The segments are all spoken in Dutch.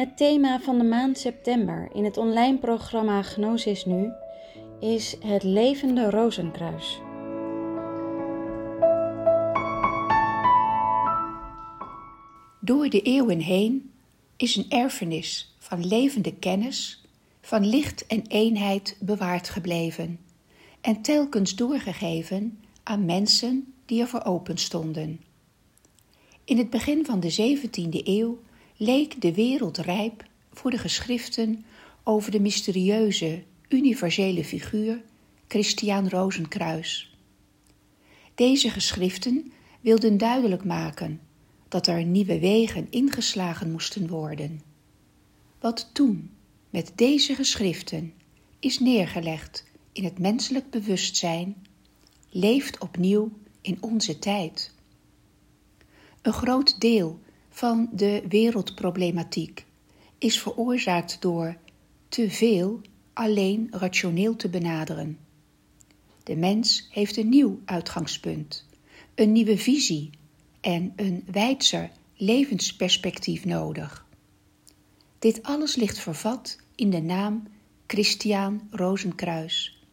Het thema van de maand september in het online programma Gnosis Nu is het levende rozenkruis. Door de eeuwen heen is een erfenis van levende kennis, van licht en eenheid bewaard gebleven en telkens doorgegeven aan mensen die ervoor open stonden. In het begin van de 17e eeuw leek de wereld rijp voor de geschriften over de mysterieuze, universele figuur Christiaan Rozenkruis. Deze geschriften wilden duidelijk maken dat er nieuwe wegen ingeslagen moesten worden. Wat toen met deze geschriften is neergelegd in het menselijk bewustzijn, leeft opnieuw in onze tijd. Een groot deel van de wereldproblematiek is veroorzaakt door te veel alleen rationeel te benaderen. De mens heeft een nieuw uitgangspunt, een nieuwe visie en een wijdser levensperspectief nodig. Dit alles ligt vervat in de naam Christiaan Rozenkruis.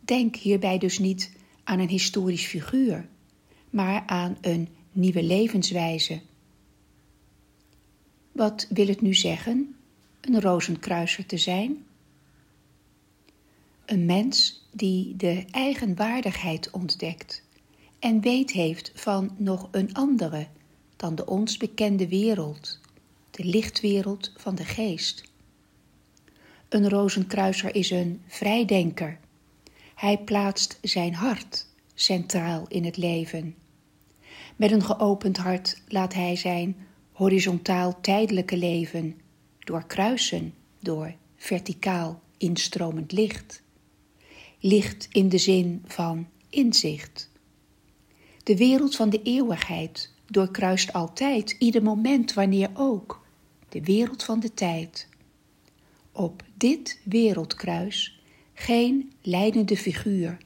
Denk hierbij dus niet aan een historisch figuur, maar aan een nieuwe levenswijze. Wat wil het nu zeggen, een rozenkruiser te zijn? Een mens die de eigen waardigheid ontdekt en weet heeft van nog een andere dan de ons bekende wereld, de lichtwereld van de geest. Een rozenkruiser is een vrijdenker. Hij plaatst zijn hart centraal in het leven. Met een geopend hart laat hij zijn horizontaal tijdelijke leven doorkruisen door verticaal instromend licht. Licht in de zin van inzicht. De wereld van de eeuwigheid doorkruist altijd, ieder moment, wanneer ook, de wereld van de tijd. Op dit wereldkruis geen leidende figuur,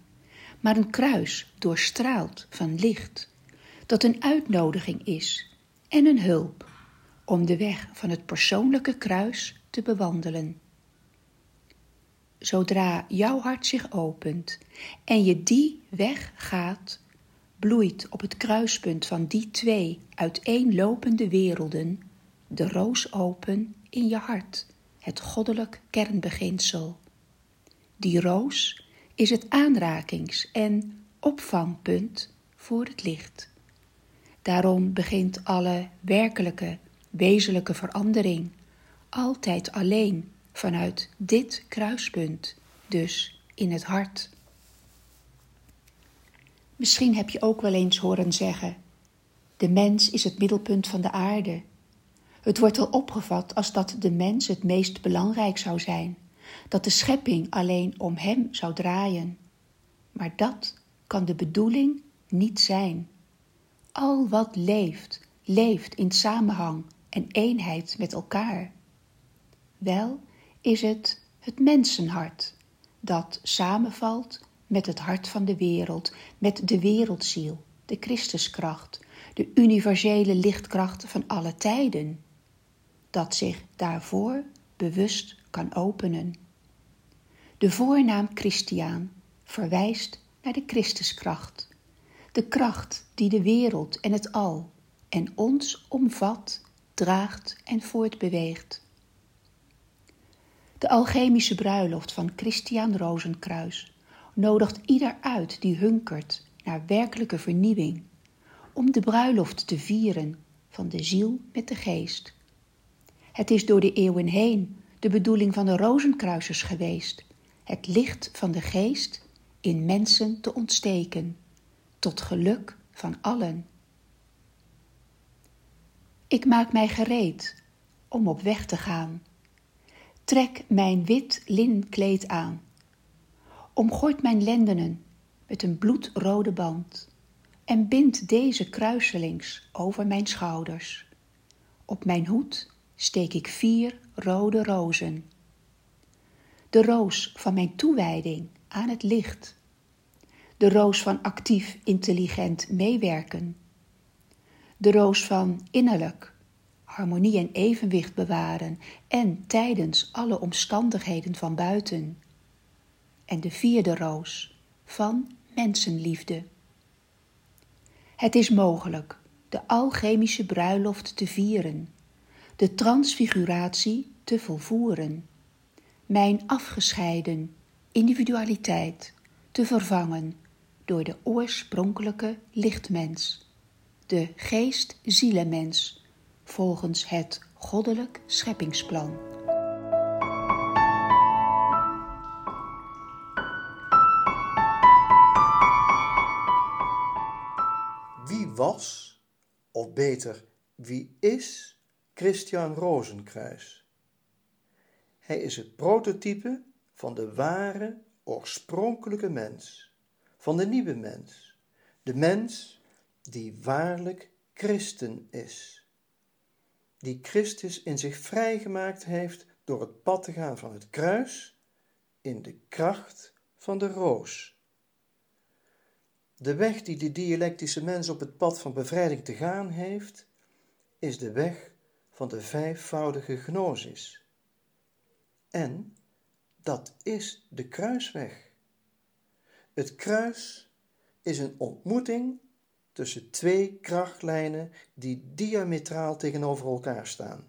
maar een kruis doorstraald van licht, dat een uitnodiging is en een hulp om de weg van het persoonlijke kruis te bewandelen. Zodra jouw hart zich opent en je die weg gaat, bloeit op het kruispunt van die twee uiteenlopende werelden de roos open in je hart, het goddelijk kernbeginsel. Die roos is het aanrakings- en opvangpunt voor het licht. Daarom begint alle werkelijke, wezenlijke verandering altijd alleen vanuit dit kruispunt, dus in het hart. Misschien heb je ook wel eens horen zeggen: de mens is het middelpunt van de aarde. Het wordt al opgevat als dat de mens het meest belangrijk zou zijn, dat de schepping alleen om hem zou draaien. Maar dat kan de bedoeling niet zijn. Al wat leeft, leeft in samenhang en eenheid met elkaar. Wel is het het mensenhart dat samenvalt met het hart van de wereld, met de wereldziel, de Christuskracht, de universele lichtkracht van alle tijden, dat zich daarvoor bewust kan openen. De voornaam Christiaan verwijst naar de Christuskracht, de kracht die de wereld en het al en ons omvat, draagt en voortbeweegt. De alchemische bruiloft van Christiaan Rozenkruis nodigt ieder uit die hunkert naar werkelijke vernieuwing, om de bruiloft te vieren van de ziel met de geest. Het is door de eeuwen heen de bedoeling van de rozenkruisers geweest, het licht van de geest in mensen te ontsteken, tot geluk van allen. Ik maak mij gereed om op weg te gaan. Trek mijn wit linkleed aan omgooit mijn lendenen met een bloedrode band en bind deze kruiselings over mijn schouders. Op mijn hoed steek ik vier rode rozen. De roos van mijn toewijding aan het licht. De roos van actief intelligent meewerken. De roos van innerlijk, harmonie en evenwicht bewaren en tijdens alle omstandigheden van buiten. En de vierde roos van mensenliefde. Het is mogelijk de alchemische bruiloft te vieren, de transfiguratie te volvoeren, mijn afgescheiden individualiteit te vervangen door de oorspronkelijke lichtmens, de geest-zielemens, volgens het goddelijk scheppingsplan. Wie was, of beter, wie is Christian Rozenkruis? Hij is het prototype van de ware, oorspronkelijke mens, van de nieuwe mens, de mens die waarlijk christen is, die Christus in zich vrijgemaakt heeft door het pad te gaan van het kruis in de kracht van de roos. De weg die de dialectische mens op het pad van bevrijding te gaan heeft, is de weg van de vijfvoudige gnosis. En dat is de kruisweg. Het kruis is een ontmoeting tussen twee krachtlijnen die diametraal tegenover elkaar staan.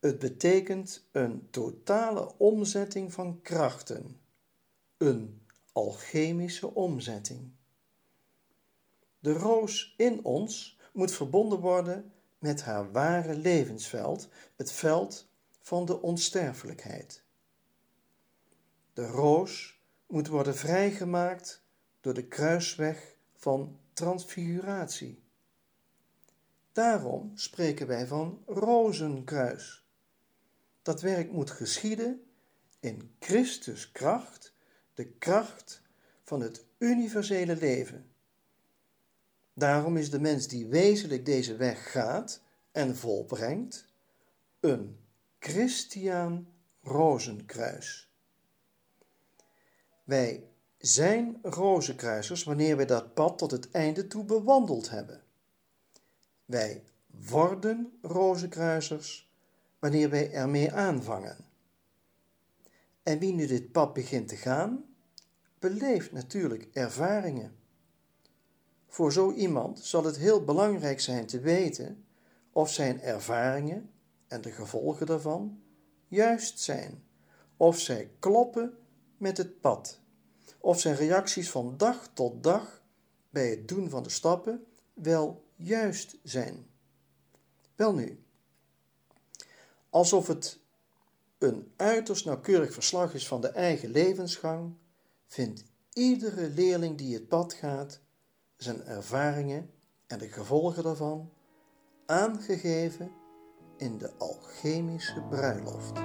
Het betekent een totale omzetting van krachten, een alchemische omzetting. De roos in ons moet verbonden worden met haar ware levensveld, het veld van de onsterfelijkheid. De roos moet worden vrijgemaakt door de kruisweg van transfiguratie. Daarom spreken wij van rozenkruis. Dat werk moet geschieden in Christus kracht, de kracht van het universele leven. Daarom is de mens die wezenlijk deze weg gaat en volbrengt, een Christiaan Rozenkruis. Wij zijn rozenkruisers wanneer wij dat pad tot het einde toe bewandeld hebben. Wij worden rozenkruisers wanneer wij ermee aanvangen. En wie nu dit pad begint te gaan, beleeft natuurlijk ervaringen. Voor zo iemand zal het heel belangrijk zijn te weten of zijn ervaringen en de gevolgen daarvan juist zijn, of zij kloppen met het pad, of zijn reacties van dag tot dag bij het doen van de stappen wel juist zijn. Welnu, alsof het een uiterst nauwkeurig verslag is van de eigen levensgang, vindt iedere leerling die het pad gaat zijn ervaringen en de gevolgen daarvan aangegeven in de alchemische bruiloft.